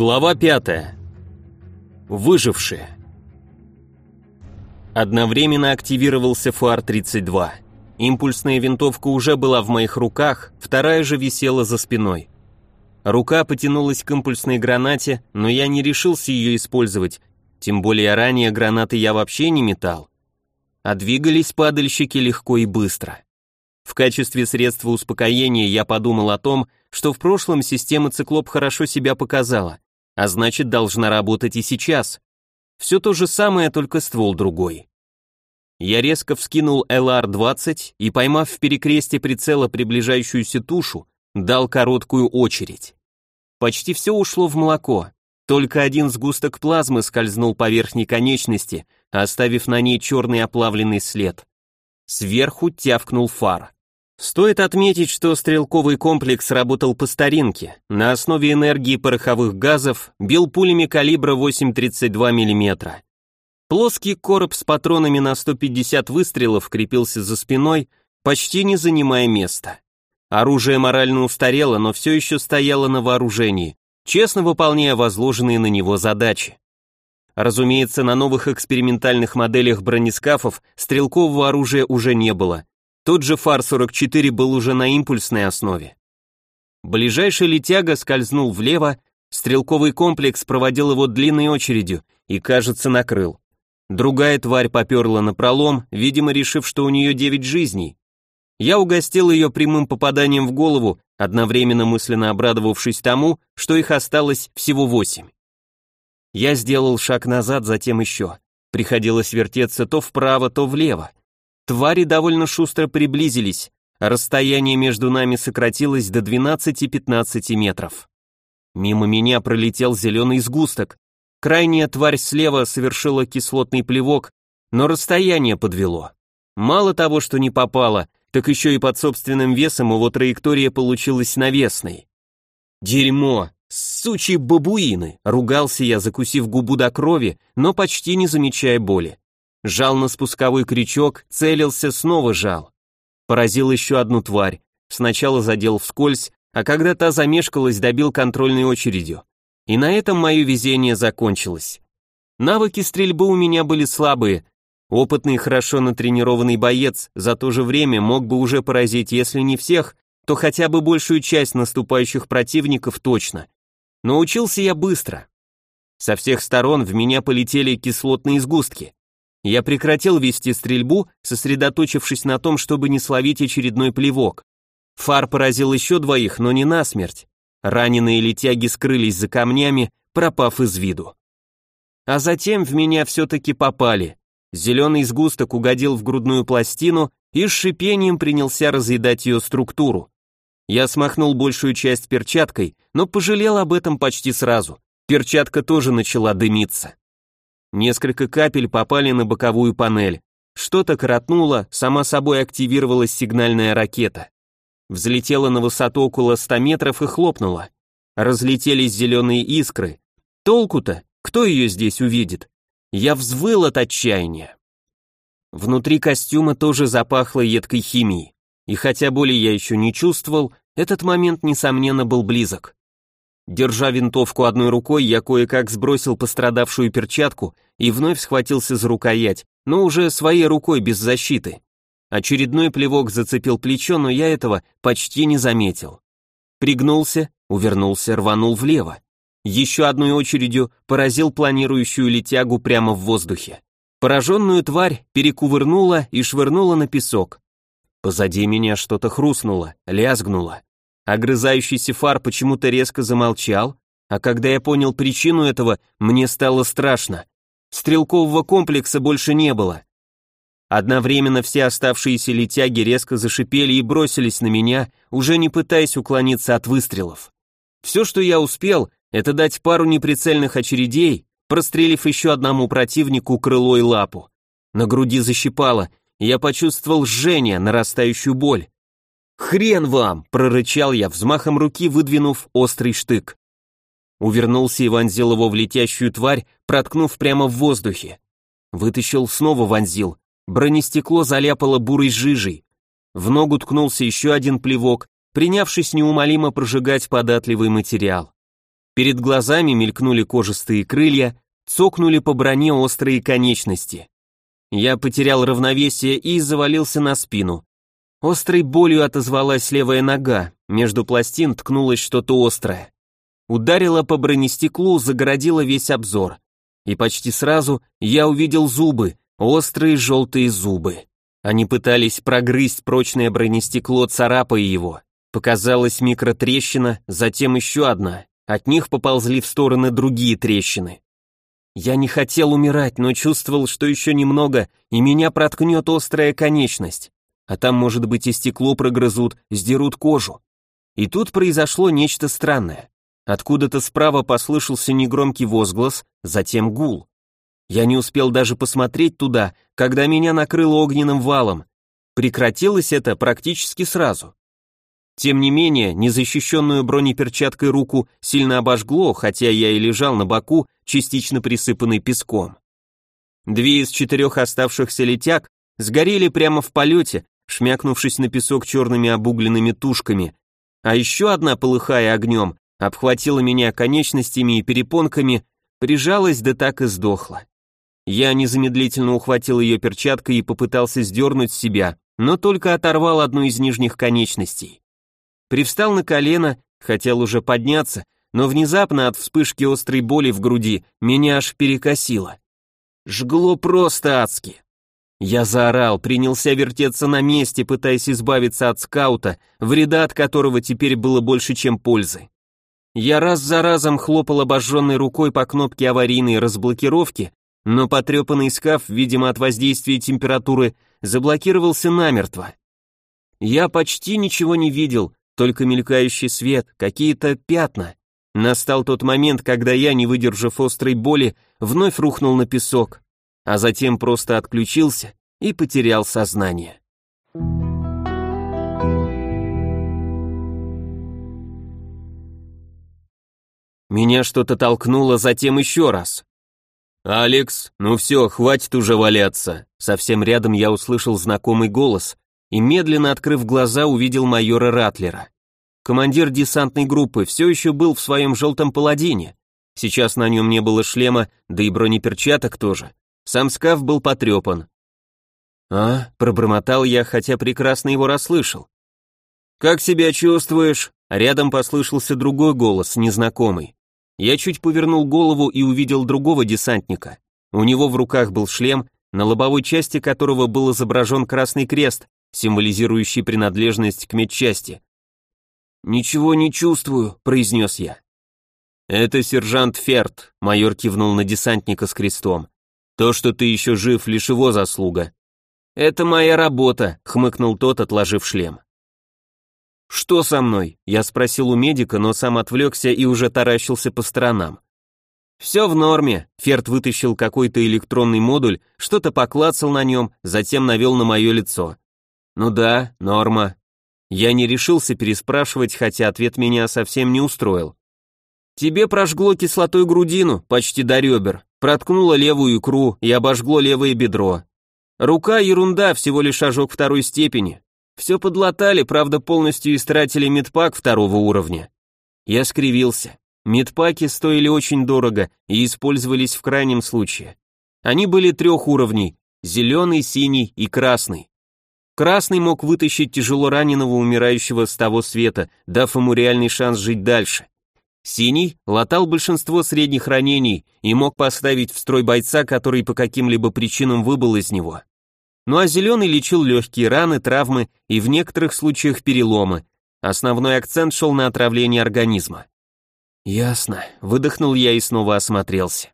Глава 5. Выжившие. Одновременно активировался ФАР-32. Импульсная винтовка уже была в моих руках, вторая же висела за спиной. Рука потянулась к импульсной гранате, но я не решился ее использовать, тем более ранее гранаты я вообще не метал. А двигались падальщики легко и быстро. В качестве средства успокоения я подумал о том, что в прошлом система «Циклоп» хорошо себя показала, а значит должна работать и сейчас. Все то же самое, только ствол другой. Я резко вскинул ЛР-20 и, поймав в перекресте прицела приближающуюся тушу, дал короткую очередь. Почти все ушло в молоко, только один сгусток плазмы скользнул по верхней конечности, оставив на ней черный оплавленный след. Сверху тявкнул фар. Стоит отметить, что стрелковый комплекс работал по старинке, на основе энергии пороховых газов, бил пулями калибра 8,32 мм. Плоский короб с патронами на 150 выстрелов крепился за спиной, почти не занимая места. Оружие морально устарело, но все еще стояло на вооружении, честно выполняя возложенные на него задачи. Разумеется, на новых экспериментальных моделях бронескафов стрелкового оружия уже не было, тот же Фар-44 был уже на импульсной основе. Ближайший летяга скользнул влево, стрелковый комплекс проводил его длинной очередью и, кажется, накрыл. Другая тварь поперла на пролом, видимо, решив, что у нее девять жизней. Я угостил ее прямым попаданием в голову, одновременно мысленно обрадовавшись тому, что их осталось всего восемь. Я сделал шаг назад, затем еще. Приходилось вертеться то вправо, то влево. Твари довольно шустро приблизились, расстояние между нами сократилось до 12-15 метров. Мимо меня пролетел зеленый сгусток. Крайняя тварь слева совершила кислотный плевок, но расстояние подвело. Мало того, что не попало, так еще и под собственным весом его траектория получилась навесной. «Дерьмо! Сучьи бабуины!» — ругался я, закусив губу до крови, но почти не замечая боли. Жал на спусковой крючок, целился, снова жал. Поразил еще одну тварь. Сначала задел вскользь, а когда та замешкалась, добил контрольной очередью. И на этом мое везение закончилось. Навыки стрельбы у меня были слабые. Опытный, хорошо натренированный боец за то же время мог бы уже поразить, если не всех, то хотя бы большую часть наступающих противников точно. Но учился я быстро. Со всех сторон в меня полетели кислотные сгустки. Я прекратил вести стрельбу, сосредоточившись на том, чтобы не словить очередной плевок. Фар поразил еще двоих, но не насмерть. Раненые летяги скрылись за камнями, пропав из виду. А затем в меня все-таки попали. Зеленый сгусток угодил в грудную пластину и с шипением принялся разъедать ее структуру. Я смахнул большую часть перчаткой, но пожалел об этом почти сразу. Перчатка тоже начала дымиться. Несколько капель попали на боковую панель. Что-то коротнуло, сама собой активировалась сигнальная ракета. Взлетела на высоту около 100 метров и хлопнула. Разлетелись зеленые искры. Толку-то? Кто ее здесь увидит? Я взвыл от отчаяния. Внутри костюма тоже запахло едкой химией. И хотя боли я еще не чувствовал, этот момент, несомненно, был близок. Держа винтовку одной рукой, я кое-как сбросил пострадавшую перчатку и вновь схватился за рукоять, но уже своей рукой без защиты. Очередной плевок зацепил плечо, но я этого почти не заметил. Пригнулся, увернулся, рванул влево. Еще одной очередью поразил планирующую летягу прямо в воздухе. Пораженную тварь перекувырнула и швырнула на песок. Позади меня что-то хрустнуло, лязгнуло. Огрызающийся фар почему-то резко замолчал, а когда я понял причину этого, мне стало страшно. Стрелкового комплекса больше не было. Одновременно все оставшиеся летяги резко зашипели и бросились на меня, уже не пытаясь уклониться от выстрелов. Все, что я успел, это дать пару неприцельных очередей, прострелив еще одному противнику крыло и лапу. На груди защипало, и я почувствовал жжение, нарастающую боль. «Хрен вам!» — прорычал я, взмахом руки выдвинув острый штык. Увернулся и вонзил его в летящую тварь, проткнув прямо в воздухе. Вытащил, снова вонзил. Бронестекло заляпало бурой жижей. В ногу ткнулся еще один плевок, принявшись неумолимо прожигать податливый материал. Перед глазами мелькнули кожистые крылья, цокнули по броне острые конечности. Я потерял равновесие и завалился на спину. Острой болью отозвалась левая нога, между пластин ткнулось что-то острое. Ударило по бронестеклу, загородило весь обзор. И почти сразу я увидел зубы, острые желтые зубы. Они пытались прогрызть прочное бронестекло, царапая его. Показалась микротрещина, затем еще одна. От них поползли в стороны другие трещины. Я не хотел умирать, но чувствовал, что еще немного, и меня проткнет острая конечность. А там, может быть, и стекло прогрызут, сдерут кожу. И тут произошло нечто странное. Откуда-то справа послышался негромкий возглас, затем гул. Я не успел даже посмотреть туда, когда меня накрыло огненным валом. Прекратилось это практически сразу. Тем не менее, незащищенную бронеперчаткой руку сильно обожгло, хотя я и лежал на боку, частично присыпанный песком. Две из четырех оставшихся летяг сгорели прямо в полете, шмякнувшись на песок черными обугленными тушками, а еще одна, полыхая огнем, обхватила меня конечностями и перепонками, прижалась да так и сдохла. Я незамедлительно ухватил ее перчаткой и попытался сдернуть с себя, но только оторвал одну из нижних конечностей. Привстал на колено, хотел уже подняться, но внезапно от вспышки острой боли в груди меня аж перекосило. Жгло просто адски. Я заорал, принялся вертеться на месте, пытаясь избавиться от скаута, вреда от которого теперь было больше, чем пользы. Я раз за разом хлопал обожженной рукой по кнопке аварийной разблокировки, но потрепанный скаф, видимо от воздействия температуры, заблокировался намертво. Я почти ничего не видел, только мелькающий свет, какие-то пятна. Настал тот момент, когда я, не выдержав острой боли, вновь рухнул на песок, а затем просто отключился и потерял сознание. Меня что-то толкнуло затем еще раз. «Алекс, ну все, хватит уже валяться!» Совсем рядом я услышал знакомый голос, и, медленно открыв глаза, увидел майора Ратлера. Командир десантной группы все еще был в своем желтом паладине. Сейчас на нем не было шлема, да и бронеперчаток тоже. Сам скаф был потрепан. «А?» — пробормотал я, хотя прекрасно его расслышал. «Как себя чувствуешь?» Рядом послышался другой голос, незнакомый. Я чуть повернул голову и увидел другого десантника. У него в руках был шлем, на лобовой части которого был изображен красный крест, символизирующий принадлежность к медчасти. «Ничего не чувствую», — произнес я. «Это сержант Ферт», — майор кивнул на десантника с крестом. «То, что ты еще жив, лишь его заслуга». «Это моя работа», — хмыкнул тот, отложив шлем. «Что со мной?» — я спросил у медика, но сам отвлекся и уже таращился по сторонам. «Все в норме», — Ферт вытащил какой-то электронный модуль, что-то поклацал на нем, затем навел на мое лицо. Ну да, норма. Я не решился переспрашивать, хотя ответ меня совсем не устроил. Тебе прожгло кислотой грудину, почти до ребер, проткнуло левую икру и обожгло левое бедро. Рука ерунда, всего лишь ожог второй степени. Все подлатали, правда полностью истратили медпак второго уровня. Я скривился. Медпаки стоили очень дорого и использовались в крайнем случае. Они были трех уровней, зеленый, синий и красный. Красный мог вытащить тяжело раненого умирающего с того света, дав ему реальный шанс жить дальше. Синий латал большинство средних ранений и мог поставить в строй бойца, который по каким-либо причинам выбыл из него. Ну а зеленый лечил легкие раны, травмы и в некоторых случаях переломы. Основной акцент шел на отравление организма. Ясно, выдохнул я и снова осмотрелся.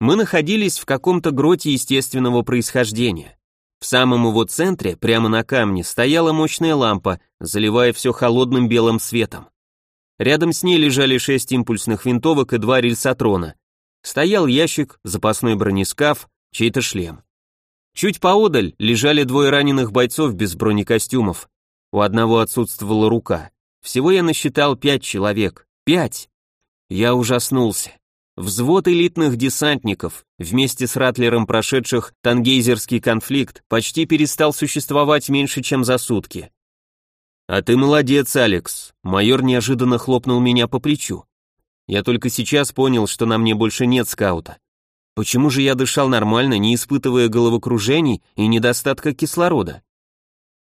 Мы находились в каком-то гроте естественного происхождения. В самом его центре, прямо на камне, стояла мощная лампа, заливая все холодным белым светом. Рядом с ней лежали шесть импульсных винтовок и два рельсотрона. Стоял ящик, запасной бронескаф, чей-то шлем. Чуть поодаль лежали двое раненых бойцов без бронекостюмов. У одного отсутствовала рука. Всего я насчитал пять человек. Пять! Я ужаснулся. Взвод элитных десантников, вместе с Ратлером прошедших тангейзерский конфликт, почти перестал существовать меньше, чем за сутки. «А ты молодец, Алекс», — майор неожиданно хлопнул меня по плечу. Я только сейчас понял, что на мне больше нет скаута. Почему же я дышал нормально, не испытывая головокружений и недостатка кислорода?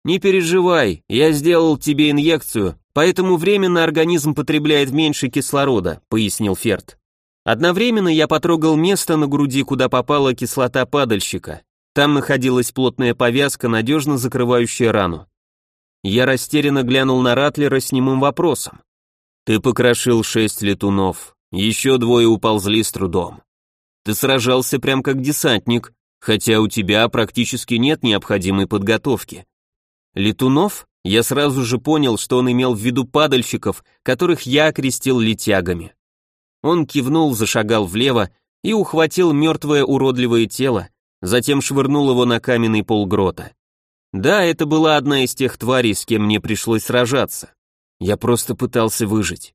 Не переживай, я сделал тебе инъекцию, поэтому временно организм потребляет меньше кислорода, пояснил Ферд. Одновременно я потрогал место на груди, куда попала кислота падальщика. Там находилась плотная повязка, надежно закрывающая рану. Я растерянно глянул на Ратлера с немым вопросом. «Ты покрошил шесть летунов, еще двое уползли с трудом. Ты сражался прям как десантник, хотя у тебя практически нет необходимой подготовки. Летунов? Я сразу же понял, что он имел в виду падальщиков, которых я окрестил летягами. Он кивнул, зашагал влево и ухватил мертвое уродливое тело, затем швырнул его на каменный пол грота. Да, это была одна из тех тварей, с кем мне пришлось сражаться. Я просто пытался выжить.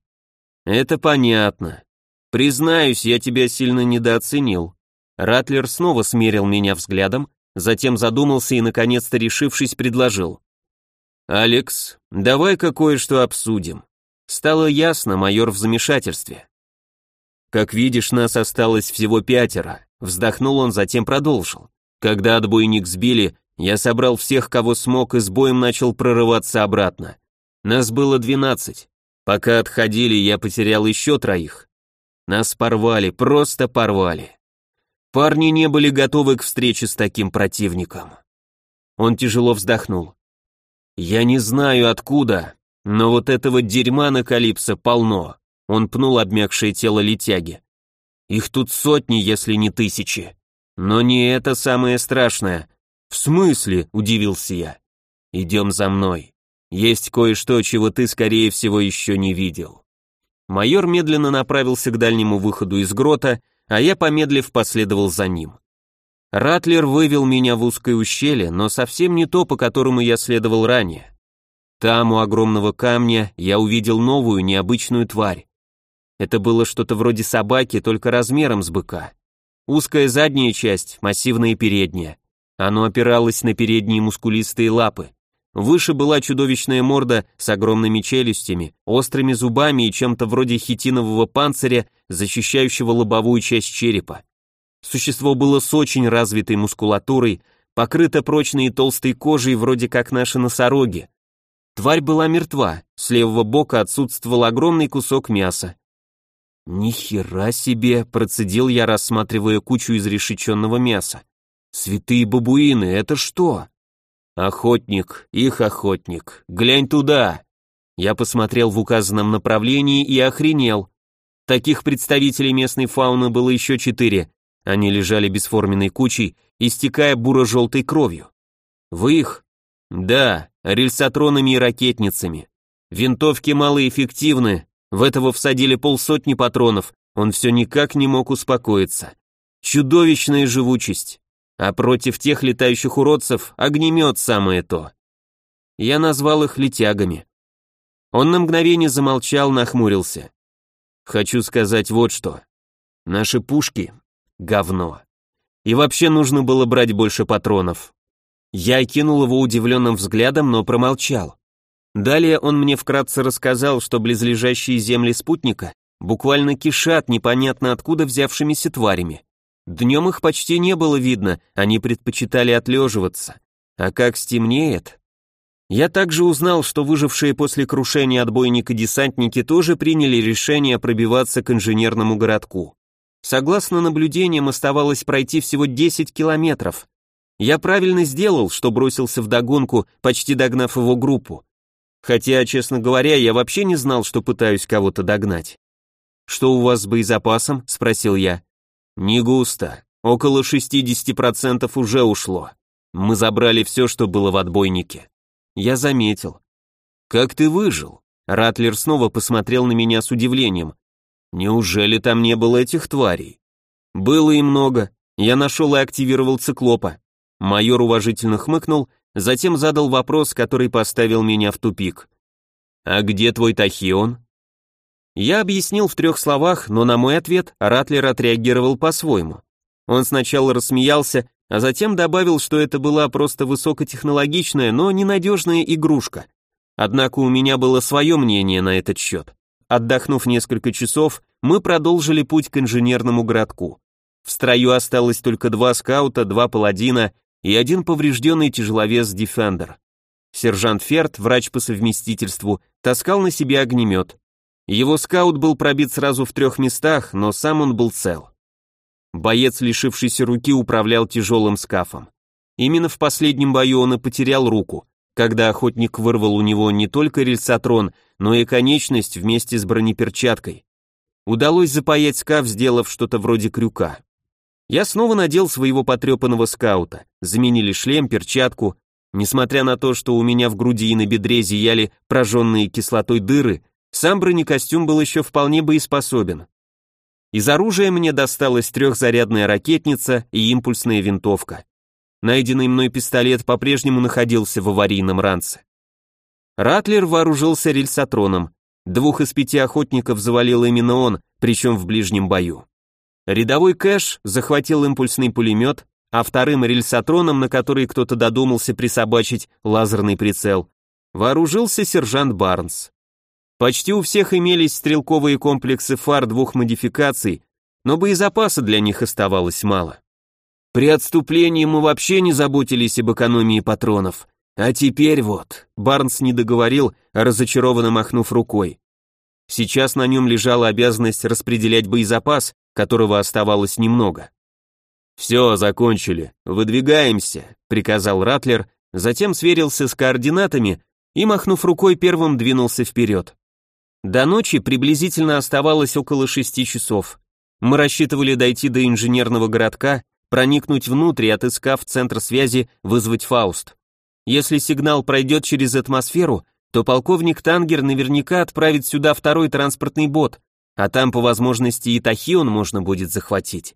Это понятно. Признаюсь, я тебя сильно недооценил. Ратлер снова смерил меня взглядом, затем задумался и, наконец-то решившись, предложил. «Алекс, давай-ка кое-что обсудим». Стало ясно, майор в замешательстве. «Как видишь, нас осталось всего пятеро», вздохнул он, затем продолжил. «Когда отбойник сбили, я собрал всех, кого смог, и с боем начал прорываться обратно. Нас было двенадцать. Пока отходили, я потерял еще троих. Нас порвали, просто порвали. Парни не были готовы к встрече с таким противником. Он тяжело вздохнул. Я не знаю откуда, но вот этого дерьма на Калипсо полно. Он пнул обмякшее тело летяги. Их тут сотни, если не тысячи. Но не это самое страшное. В смысле? Удивился я. Идем за мной. Есть кое-что, чего ты, скорее всего, еще не видел. Майор медленно направился к дальнему выходу из грота, а я, помедлив, последовал за ним. Ратлер вывел меня в узкое ущелье, но совсем не то, по которому я следовал ранее. Там, у огромного камня, я увидел новую, необычную тварь. Это было что-то вроде собаки, только размером с быка. Узкая задняя часть, массивная передняя. Оно опиралось на передние мускулистые лапы. Выше была чудовищная морда с огромными челюстями, острыми зубами и чем-то вроде хитинового панциря, защищающего лобовую часть черепа. Существо было с очень развитой мускулатурой, покрыто прочной и толстой кожей, вроде как наши носороги. Тварь была мертва, с левого бока отсутствовал огромный кусок мяса. «Ни хера себе!» — процедил я, рассматривая кучу изрешеченного мяса. «Святые бабуины, это что?» Охотник, их охотник, глянь туда. Я посмотрел в указанном направлении и охренел. Таких представителей местной фауны было еще четыре. Они лежали бесформенной кучей, истекая буро-желтой кровью. Вы их? Да, рельсотронами и ракетницами. Винтовки малоэффективны, в этого всадили полсотни патронов, он все никак не мог успокоиться. Чудовищная живучесть. А против тех летающих уродцев огнемет самое то. Я назвал их летягами. Он на мгновение замолчал, нахмурился. Хочу сказать вот что. Наши пушки — говно. И вообще нужно было брать больше патронов. Я кинул его удивленным взглядом, но промолчал. Далее он мне вкратце рассказал, что близлежащие земли спутника буквально кишат непонятно откуда взявшимися тварями. Днем их почти не было видно, они предпочитали отлеживаться. А как стемнеет... Я также узнал, что выжившие после крушения отбойника десантники тоже приняли решение пробиваться к инженерному городку. Согласно наблюдениям, оставалось пройти всего 10 километров. Я правильно сделал, что бросился в догонку, почти догнав его группу. Хотя, честно говоря, я вообще не знал, что пытаюсь кого-то догнать. «Что у вас с боезапасом?» — спросил я. Не густо. Около 60% уже ушло. Мы забрали все, что было в отбойнике. Я заметил. Как ты выжил? Ратлер снова посмотрел на меня с удивлением. Неужели там не было этих тварей? Было и много. Я нашел и активировал циклопа. Майор уважительно хмыкнул, затем задал вопрос, который поставил меня в тупик. «А где твой Тахион?» Я объяснил в трех словах, но на мой ответ Ратлер отреагировал по-своему. Он сначала рассмеялся, а затем добавил, что это была просто высокотехнологичная, но ненадежная игрушка. Однако у меня было свое мнение на этот счет. отдохнув несколько часов, мы продолжили путь к инженерному городку. В строю осталось только два скаута, два паладина и один поврежденный тяжеловес Defender. Сержант Ферд, врач по совместительству, таскал на себе огнемет. Его скаут был пробит сразу в трех местах, но сам он был цел. Боец, лишившийся руки, управлял тяжелым скафом. Именно в последнем бою он и потерял руку, когда охотник вырвал у него не только рельсотрон, но и конечность вместе с бронеперчаткой. Удалось запаять скаф, сделав что-то вроде крюка. Я снова надел своего потрепанного скаута, заменили шлем, перчатку. Несмотря на то, что у меня в груди и на бедре зияли прожженные кислотой дыры, сам бронекостюм был еще вполне боеспособен. Из оружия мне досталась трехзарядная ракетница и импульсная винтовка. Найденный мной пистолет по-прежнему находился в аварийном ранце. Ратлер вооружился рельсотроном. Двух из пяти охотников завалил именно он, причем в ближнем бою. Рядовой Кэш захватил импульсный пулемет, а вторым рельсотроном, на который кто-то додумался присобачить лазерный прицел, вооружился сержант Барнс. Почти у всех имелись стрелковые комплексы фар двух модификаций, но боезапаса для них оставалось мало. При отступлении мы вообще не заботились об экономии патронов. А теперь вот, Барнс не договорил, разочарованно махнув рукой. Сейчас на нем лежала обязанность распределять боезапас, которого оставалось немного. «Все, закончили, выдвигаемся», — приказал Ратлер, затем сверился с координатами и, махнув рукой, первым двинулся вперед. До ночи приблизительно оставалось около шести часов. Мы рассчитывали дойти до инженерного городка, проникнуть внутрь и, отыскав центр связи, вызвать Фауст. Если сигнал пройдет через атмосферу, то полковник Тангер наверняка отправит сюда второй транспортный бот, а там по возможности и Тахион можно будет захватить.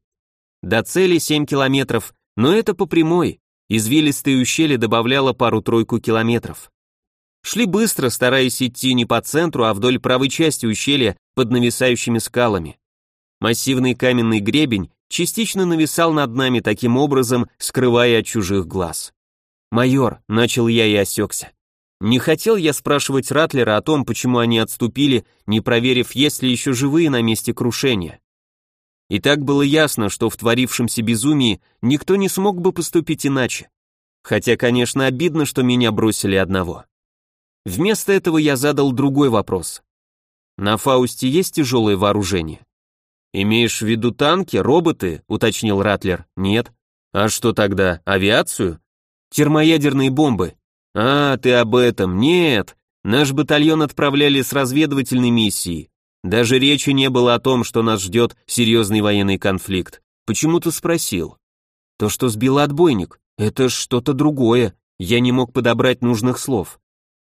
До цели 7 километров, но это по прямой, извилистое ущелье добавляло пару-тройку километров. Шли быстро, стараясь идти не по центру, а вдоль правой части ущелья под нависающими скалами. Массивный каменный гребень частично нависал над нами таким образом, скрывая от чужих глаз. «Майор», — начал я и осекся. Не хотел я спрашивать Ратлера о том, почему они отступили, не проверив, есть ли еще живые на месте крушения. И так было ясно, что в творившемся безумии никто не смог бы поступить иначе. Хотя, конечно, обидно, что меня бросили одного. Вместо этого я задал другой вопрос. На Фаусте есть тяжелое вооружение? «Имеешь в виду танки, роботы?» — уточнил Ратлер. «Нет». «А что тогда, авиацию?» «Термоядерные бомбы». «А, ты об этом. Нет. Наш батальон отправляли с разведывательной миссией. Даже речи не было о том, что нас ждет серьезный военный конфликт. Почему ты спросил?» «То, что сбил отбойник. Это что-то другое. Я не мог подобрать нужных слов».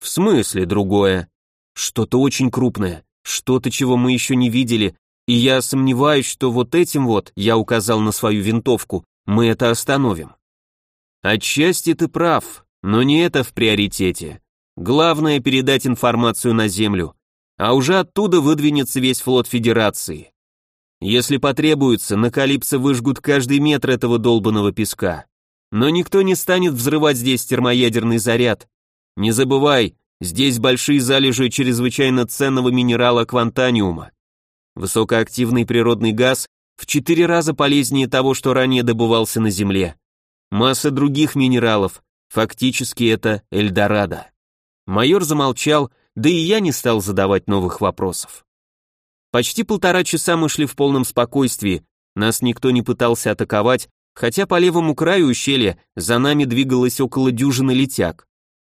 «В смысле другое?» «Что-то очень крупное. Что-то, чего мы еще не видели, и я сомневаюсь, что вот этим вот, я указал на свою винтовку, мы это остановим. Отчасти ты прав, но не это в приоритете. Главное передать информацию на Землю, а уже оттуда выдвинется весь флот Федерации. Если потребуется, на Калипсо выжгут каждый метр этого долбанного песка. Но никто не станет взрывать здесь термоядерный заряд. Не забывай, здесь большие залежи чрезвычайно ценного минерала квантаниума. Высокоактивный природный газ в четыре раза полезнее того, что ранее добывался на Земле. Масса других минералов, фактически это Эльдорадо. Майор замолчал, да и я не стал задавать новых вопросов. Почти полтора часа мы шли в полном спокойствии, нас никто не пытался атаковать, хотя по левому краю ущелья за нами двигалось около дюжины летяг.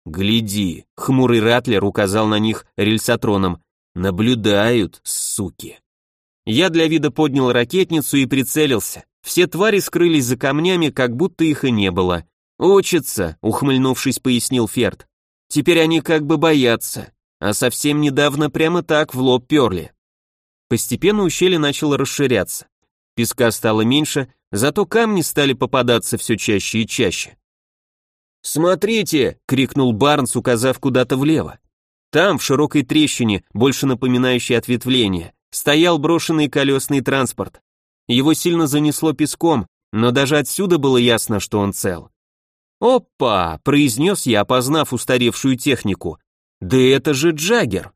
«Гляди», — хмурый Ратлер указал на них рельсотроном, — «наблюдают, суки». Я для вида поднял ракетницу и прицелился. Все твари скрылись за камнями, как будто их и не было. «Учатся», — ухмыльнувшись, пояснил Ферд. «Теперь они как бы боятся, а совсем недавно прямо так в лоб перли». Постепенно ущелье начало расширяться. Песка стало меньше, зато камни стали попадаться все чаще и чаще. «Смотрите!» — крикнул Барнс, указав куда-то влево. Там, в широкой трещине, больше напоминающей ответвление, стоял брошенный колесный транспорт. Его сильно занесло песком, но даже отсюда было ясно, что он цел. «Опа!» — произнес я, опознав устаревшую технику. «Да это же Джаггер!»